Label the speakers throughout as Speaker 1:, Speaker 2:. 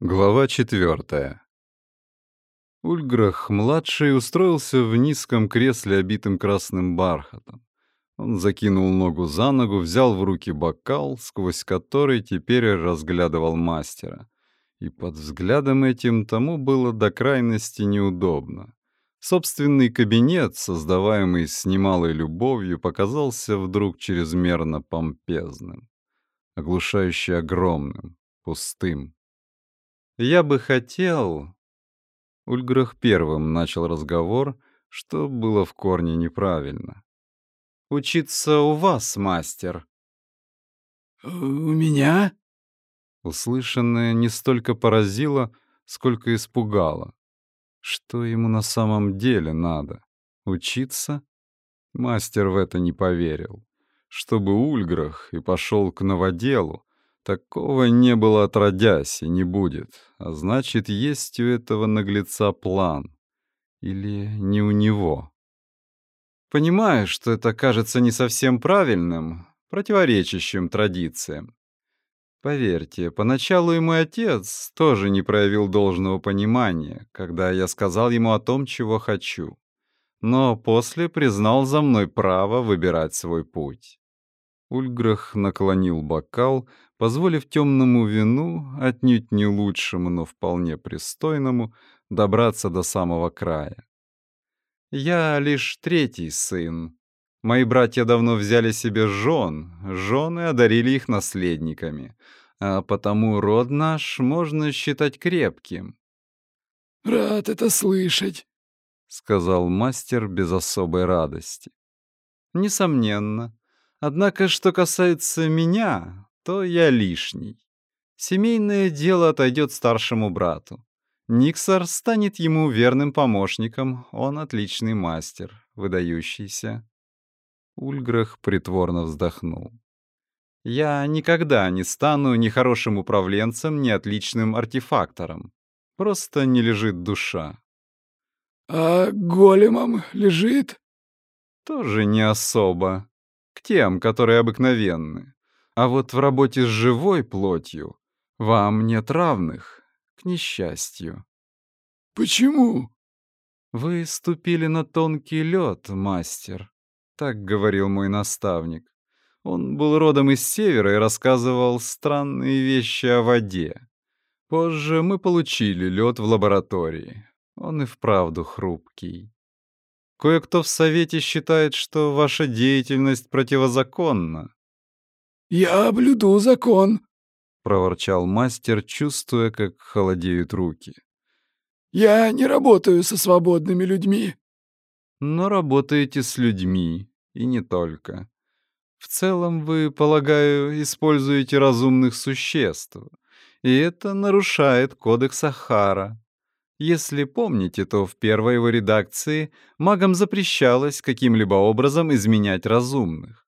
Speaker 1: Глава четвертая. Ульграх-младший устроился в низком кресле, обитым красным бархатом. Он закинул ногу за ногу, взял в руки бокал, сквозь который теперь разглядывал мастера. И под взглядом этим тому было до крайности неудобно. Собственный кабинет, создаваемый с немалой любовью, показался вдруг чрезмерно помпезным, оглушающе огромным, пустым. «Я бы хотел...» Ульграх первым начал разговор, что было в корне неправильно. «Учиться у вас, мастер».
Speaker 2: «У меня?»
Speaker 1: Услышанное не столько поразило, сколько испугало. Что ему на самом деле надо? Учиться? Мастер в это не поверил. Чтобы Ульграх и пошел к новоделу, Такого не было отродясь и не будет. А значит, есть у этого наглеца план. Или не у него.
Speaker 3: Понимаю, что это кажется не совсем правильным, противоречащим традициям. Поверьте, поначалу и мой отец тоже не проявил должного понимания, когда я сказал ему о том, чего хочу. Но после признал за мной право выбирать свой путь.
Speaker 1: Ульграх наклонил бокал, позволив темному вину, отнюдь не лучшему, но вполне пристойному, добраться до самого края.
Speaker 3: «Я лишь третий сын. Мои братья давно взяли себе жен, жены одарили их наследниками, а потому род наш можно считать крепким».
Speaker 2: «Рад это слышать», — сказал мастер без особой радости.
Speaker 3: «Несомненно. Однако, что касается меня, то я лишний. Семейное дело отойдет старшему брату. Никсар станет ему верным помощником, он отличный мастер, выдающийся.
Speaker 1: Ульграх притворно вздохнул.
Speaker 3: Я никогда не стану ни хорошим управленцем, ни отличным артефактором. Просто не лежит душа.
Speaker 2: А големом лежит?
Speaker 3: Тоже не особо. К тем, которые обыкновенны. А вот в работе с живой плотью вам нет равных, к несчастью.
Speaker 2: Почему?
Speaker 3: Вы ступили на тонкий лед, мастер, так говорил мой наставник. Он был родом из севера и рассказывал странные вещи о воде. Позже мы получили лед в лаборатории. Он и вправду хрупкий. Кое-кто в совете считает, что ваша деятельность противозаконна.
Speaker 2: «Я блюду закон», —
Speaker 1: проворчал мастер, чувствуя, как холодеют руки.
Speaker 2: «Я не работаю со свободными людьми».
Speaker 3: «Но работаете с людьми, и не только. В целом вы, полагаю, используете разумных существ, и это нарушает кодекс Ахара. Если помните, то в первой его редакции магам запрещалось каким-либо образом изменять разумных».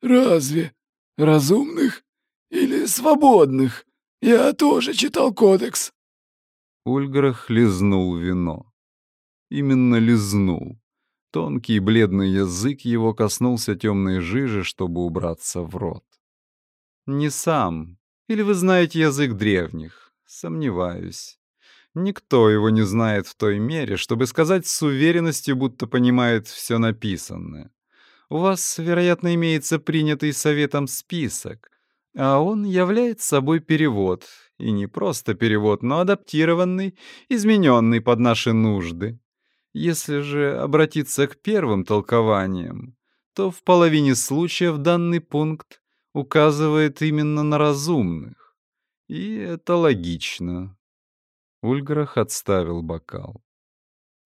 Speaker 2: «Разве?» Разумных или свободных? Я тоже читал кодекс.
Speaker 1: Ульграх лизнул вино. Именно лизнул. Тонкий бледный язык его коснулся темной жижи, чтобы убраться в рот.
Speaker 3: «Не сам. Или вы знаете язык древних? Сомневаюсь. Никто его не знает в той мере, чтобы сказать с уверенностью, будто понимает все написанное. У вас, вероятно, имеется принятый советом список, а он является собой перевод, и не просто перевод, но адаптированный, измененный под наши нужды. Если же обратиться к первым толкованиям, то в половине случаев данный пункт указывает именно на разумных. И это логично. Ульграх отставил бокал.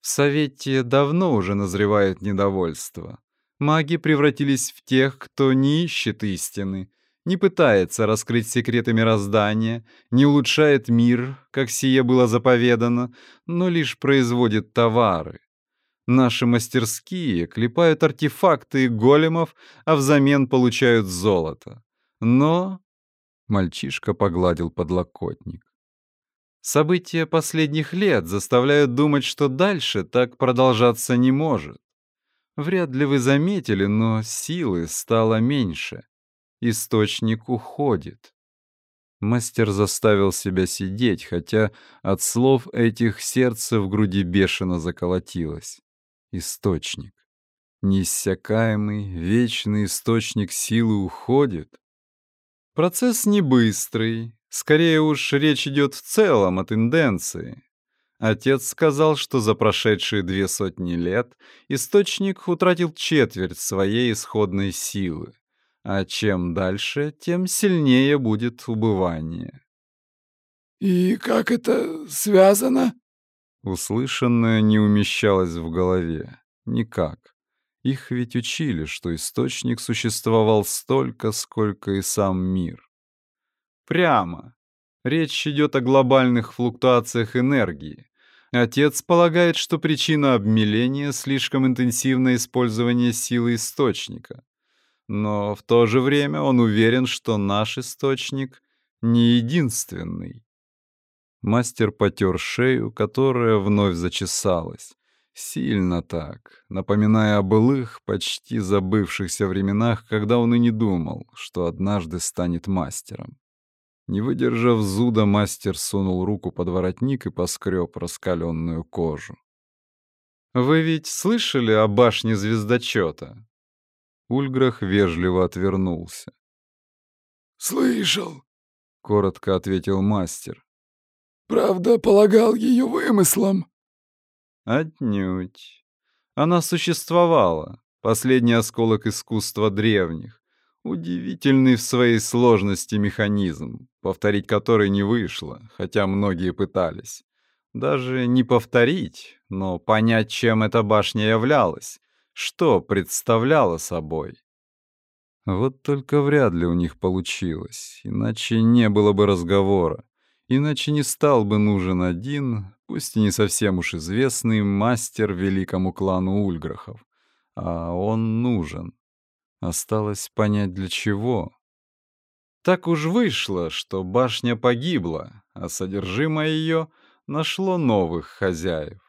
Speaker 3: В Совете давно уже назревает недовольство маги превратились в тех, кто не ищет истины, не пытается раскрыть секреты мироздания, не улучшает мир, как сие было заповедано, но лишь производит товары. Наши мастерские клепают артефакты и големов, а взамен получают золото. Но... Мальчишка погладил подлокотник. События последних лет заставляют думать, что дальше так продолжаться не может. Вряд ли вы заметили, но силы стало меньше. Источник уходит. Мастер заставил себя сидеть, хотя от слов этих сердце в груди бешено заколотилось. Источник. Неиссякаемый, вечный источник силы уходит. Процесс не быстрый. Скорее уж речь идет в целом о тенденции. Отец сказал, что за прошедшие две сотни лет источник утратил четверть своей исходной силы, а чем дальше, тем сильнее будет убывание.
Speaker 2: «И как это связано?»
Speaker 3: Услышанное не умещалось в голове. Никак. Их ведь учили, что источник существовал столько, сколько и сам мир. Прямо. Речь идет о глобальных флуктуациях энергии. Отец полагает, что причина обмеления — слишком интенсивное использование силы источника. Но в то же время он уверен, что наш источник не единственный. Мастер потер шею, которая вновь зачесалась. Сильно так, напоминая о былых, почти забывшихся временах, когда он и не думал, что однажды станет мастером. Не выдержав зуда, мастер сунул руку под воротник и поскреб раскаленную кожу. «Вы ведь слышали о башне звездочета?» Ульграх вежливо отвернулся.
Speaker 2: «Слышал», —
Speaker 3: коротко ответил мастер.
Speaker 2: «Правда, полагал ее вымыслом».
Speaker 3: «Отнюдь. Она существовала, последний осколок искусства древних, удивительный в своей сложности механизм, повторить который не вышло, хотя многие пытались. Даже не повторить, но понять, чем эта башня являлась, что представляла собой. Вот только вряд ли у них получилось, иначе не было бы разговора, иначе не стал бы нужен один, пусть и не совсем уж известный, мастер великому клану Ульграхов. А он нужен. Осталось понять для чего. Так уж вышло, что башня погибла, а содержимое ее нашло новых хозяев.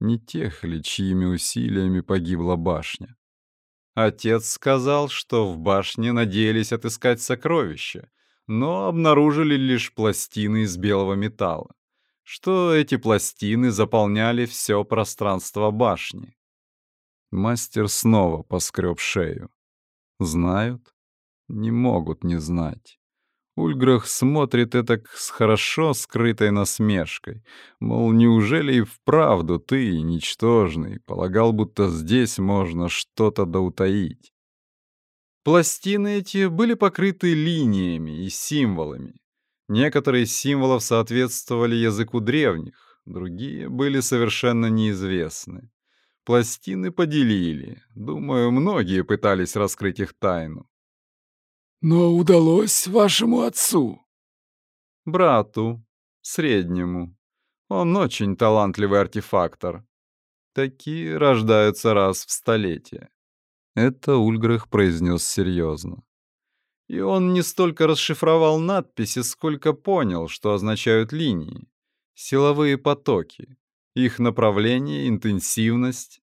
Speaker 3: Не тех ли, чьими усилиями погибла башня? Отец сказал, что в башне надеялись отыскать сокровища, но обнаружили лишь пластины из белого металла, что эти пластины заполняли все пространство башни. Мастер снова поскреб шею. Знают? Не могут не знать. Ульграх смотрит это с хорошо скрытой насмешкой. Мол, неужели и вправду ты, ничтожный, полагал, будто здесь можно что-то доутаить? Пластины эти были покрыты линиями и символами. Некоторые символов соответствовали языку древних, другие были совершенно неизвестны. Пластины поделили. Думаю, многие пытались раскрыть их тайну.
Speaker 2: Но удалось вашему отцу?
Speaker 3: Брату, среднему. Он очень талантливый артефактор. Такие рождаются раз в столетие. Это Ульграх произнес серьезно. И он не столько расшифровал надписи, сколько понял, что означают линии. Силовые потоки, их направление, интенсивность,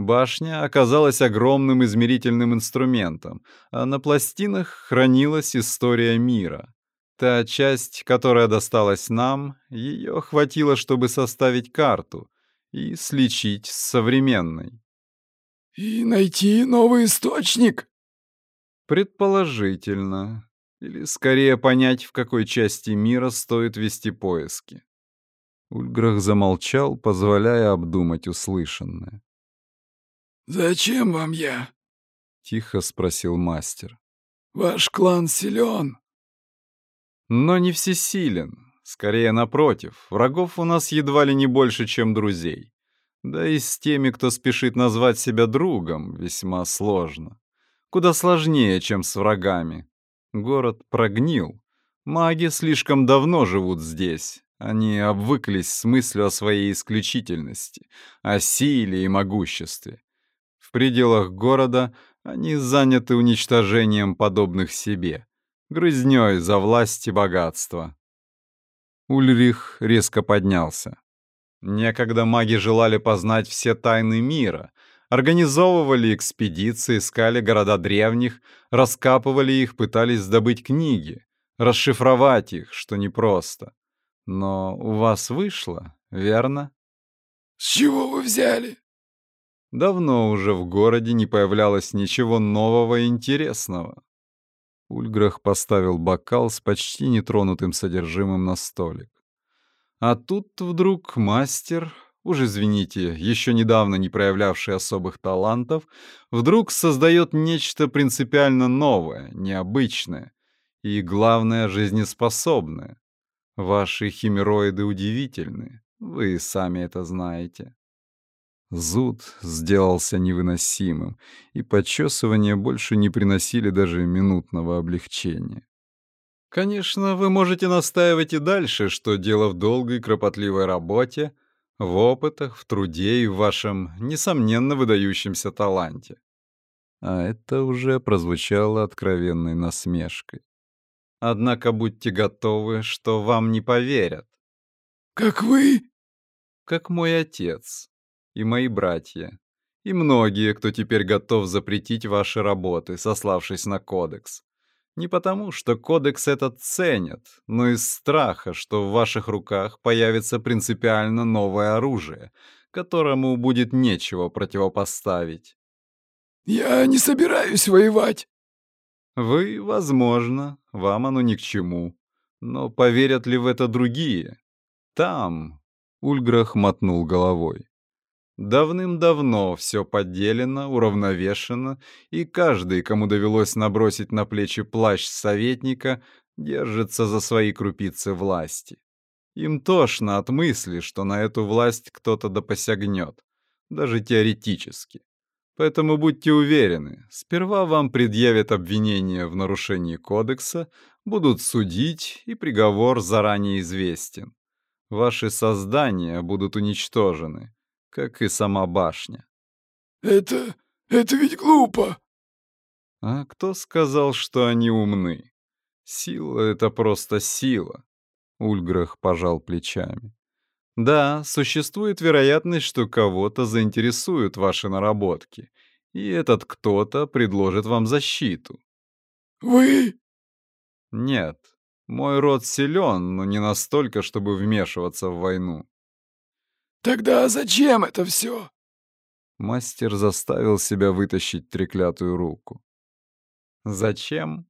Speaker 3: Башня оказалась огромным измерительным инструментом, а на пластинах хранилась история мира. Та часть, которая досталась нам, ее хватило, чтобы составить карту и сличить с современной.
Speaker 2: «И найти новый источник?»
Speaker 3: «Предположительно. Или скорее понять, в какой части мира стоит вести поиски». Ульграх замолчал, позволяя обдумать услышанное.
Speaker 2: «Зачем вам я?»
Speaker 3: — тихо спросил мастер.
Speaker 2: «Ваш клан силен».
Speaker 3: «Но не всесилен. Скорее, напротив, врагов у нас едва ли не больше, чем друзей. Да и с теми, кто спешит назвать себя другом, весьма сложно. Куда сложнее, чем с врагами. Город прогнил. Маги слишком давно живут здесь. Они обвыклись с мыслью о своей исключительности, о силе и могуществе. В пределах города они заняты уничтожением подобных себе, грызнёй за власть и богатство. Ульрих резко поднялся. Некогда маги желали познать все тайны мира, организовывали экспедиции, искали города древних, раскапывали их, пытались добыть книги, расшифровать их, что непросто. Но у вас вышло, верно?
Speaker 2: С чего вы взяли?
Speaker 3: Давно уже в городе не появлялось ничего нового и интересного. Ульграх поставил бокал с почти нетронутым содержимым на столик. А тут вдруг мастер, уж извините, еще недавно не проявлявший особых талантов, вдруг создает нечто принципиально новое, необычное и, главное, жизнеспособное. Ваши химероиды удивительны, вы сами это знаете. Зуд сделался невыносимым, и почесывания больше не приносили даже минутного облегчения. Конечно, вы можете настаивать и дальше, что дело в долгой кропотливой работе, в опытах, в труде и в вашем, несомненно, выдающемся таланте. А это уже прозвучало откровенной насмешкой. Однако будьте готовы, что вам не поверят.
Speaker 2: «Как вы?»
Speaker 3: «Как мой отец», и мои братья, и многие, кто теперь готов запретить ваши работы, сославшись на кодекс. Не потому, что кодекс этот ценят, но из страха, что в ваших руках появится принципиально новое оружие, которому будет нечего противопоставить.
Speaker 2: «Я не собираюсь воевать».
Speaker 3: «Вы, возможно, вам оно ни к чему. Но поверят ли в это другие? Там...» — Ульграх мотнул головой. Давным-давно все поделено, уравновешено, и каждый, кому довелось набросить на плечи плащ советника, держится за свои крупицы власти. Им тошно от мысли, что на эту власть кто-то допосягнет, даже теоретически. Поэтому будьте уверены, сперва вам предъявят обвинение в нарушении кодекса, будут судить, и приговор заранее известен. Ваши создания будут уничтожены, как и сама башня.
Speaker 2: «Это... это ведь глупо!»
Speaker 3: А кто сказал, что они умны? Сила — это просто сила. Ульграх пожал плечами. Да, существует вероятность, что кого-то заинтересуют ваши наработки, и этот кто-то предложит вам защиту.
Speaker 2: Вы?
Speaker 3: Нет, мой род силен, но не настолько, чтобы вмешиваться в войну.
Speaker 2: Тогда зачем это все?
Speaker 3: Мастер заставил себя вытащить треклятую руку. Зачем?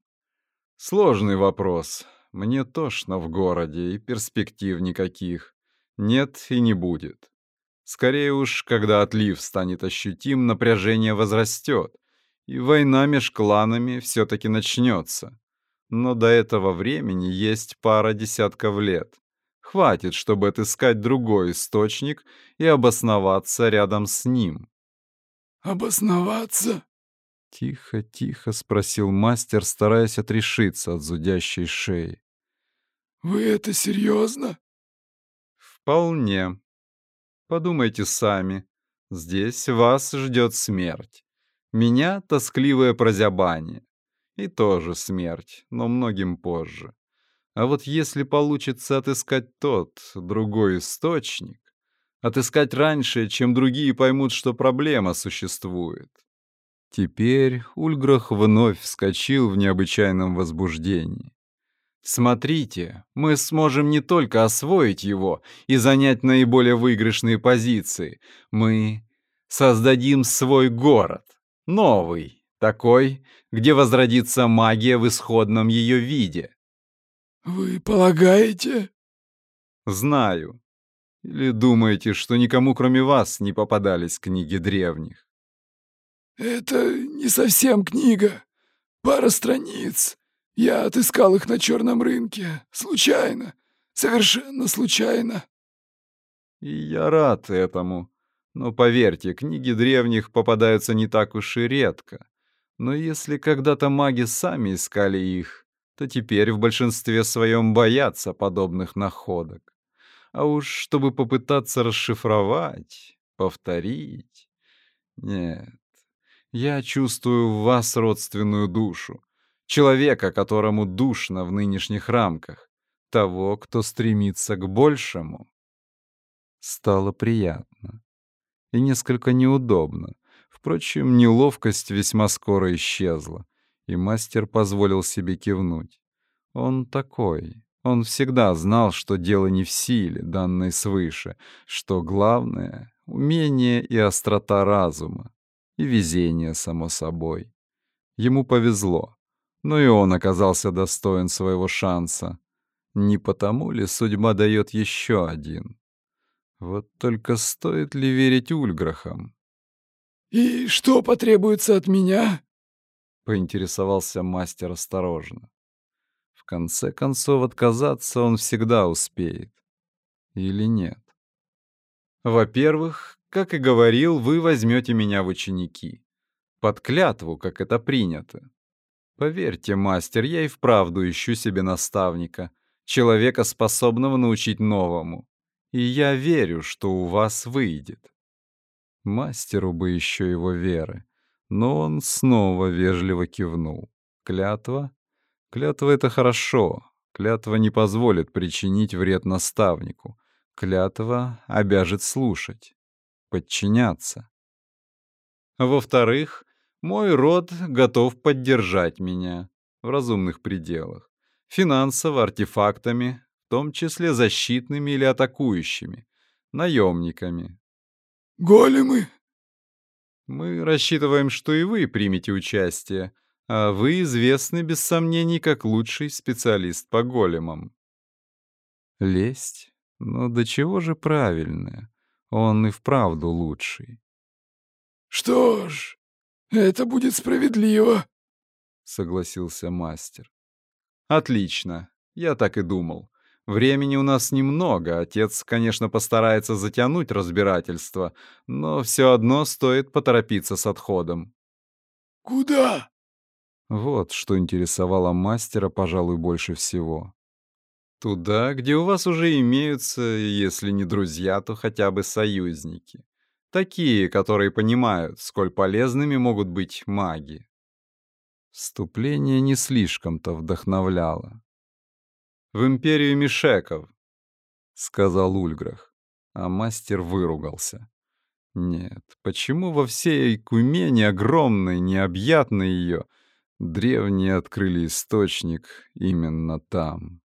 Speaker 3: Сложный вопрос. Мне тошно в городе, и перспектив никаких. Нет и не будет. Скорее уж, когда отлив станет ощутим, напряжение возрастет, и война меж кланами все-таки начнется. Но до этого времени есть пара десятков лет. Хватит, чтобы отыскать другой источник и обосноваться рядом с ним.
Speaker 2: «Обосноваться?»
Speaker 3: Тихо, тихо спросил мастер, стараясь отрешиться от зудящей шеи.
Speaker 2: «Вы это серьезно?»
Speaker 3: «Вполне. Подумайте сами. Здесь вас ждет смерть. Меня — тоскливое прозябание. И тоже смерть, но многим позже. А вот если получится отыскать тот, другой источник, отыскать раньше, чем другие поймут, что проблема существует. Теперь Ульграх вновь вскочил в необычайном возбуждении. Смотрите, мы сможем не только освоить его и занять наиболее выигрышные позиции, мы создадим свой город, новый, такой, где возродится магия в исходном ее виде.
Speaker 2: «Вы полагаете?»
Speaker 3: «Знаю. Или думаете, что никому, кроме вас, не попадались книги древних?»
Speaker 2: «Это не совсем книга. Пара страниц. Я отыскал их на черном рынке. Случайно. Совершенно случайно».
Speaker 3: «И я рад этому. Но поверьте, книги древних попадаются не так уж и редко. Но если когда-то маги сами искали их, то теперь в большинстве своем боятся подобных находок. А уж чтобы попытаться расшифровать, повторить... Нет, я чувствую в вас родственную душу, человека, которому душно в нынешних рамках, того, кто стремится к большему. Стало приятно и несколько неудобно. Впрочем, неловкость весьма скоро исчезла и мастер позволил себе кивнуть. Он такой. Он всегда знал, что дело не в силе, данной свыше, что главное — умение и острота разума, и везение, само собой. Ему повезло, но и он оказался достоин своего шанса. Не потому ли судьба дает еще один? Вот только стоит ли верить Ульграхам?
Speaker 2: «И что потребуется от меня?»
Speaker 3: — поинтересовался мастер осторожно. В конце концов, отказаться он всегда успеет. Или нет? Во-первых, как и говорил, вы возьмете меня в ученики. Под клятву, как это принято. Поверьте, мастер, я и вправду ищу себе наставника, человека, способного научить новому. И я верю, что у вас выйдет. Мастеру бы еще его веры. Но он снова вежливо кивнул. Клятва? Клятва — это хорошо. Клятва не позволит причинить вред наставнику. Клятва обяжет слушать, подчиняться. Во-вторых, мой род готов поддержать меня в разумных пределах. Финансово, артефактами, в том числе защитными или атакующими, наемниками.
Speaker 2: «Големы?»
Speaker 3: Мы рассчитываем, что и вы примете участие, а вы известны, без сомнений, как лучший специалист по големам. Лесть? Но до чего же правильное? Он и вправду лучший.
Speaker 2: «Что ж, это будет справедливо», —
Speaker 3: согласился мастер. «Отлично, я так и думал. Времени у нас немного, отец, конечно, постарается затянуть разбирательство, но все одно стоит поторопиться с отходом.
Speaker 2: «Куда?»
Speaker 3: Вот что интересовало мастера, пожалуй, больше всего. Туда, где у вас уже имеются, если не друзья, то хотя бы союзники. Такие, которые понимают, сколь полезными могут быть маги. Вступление не слишком-то вдохновляло в империю Мишеков», — сказал Ульграх, а мастер выругался. Нет, почему во всей Кумене огромной, необъятной ее, древние открыли источник именно там?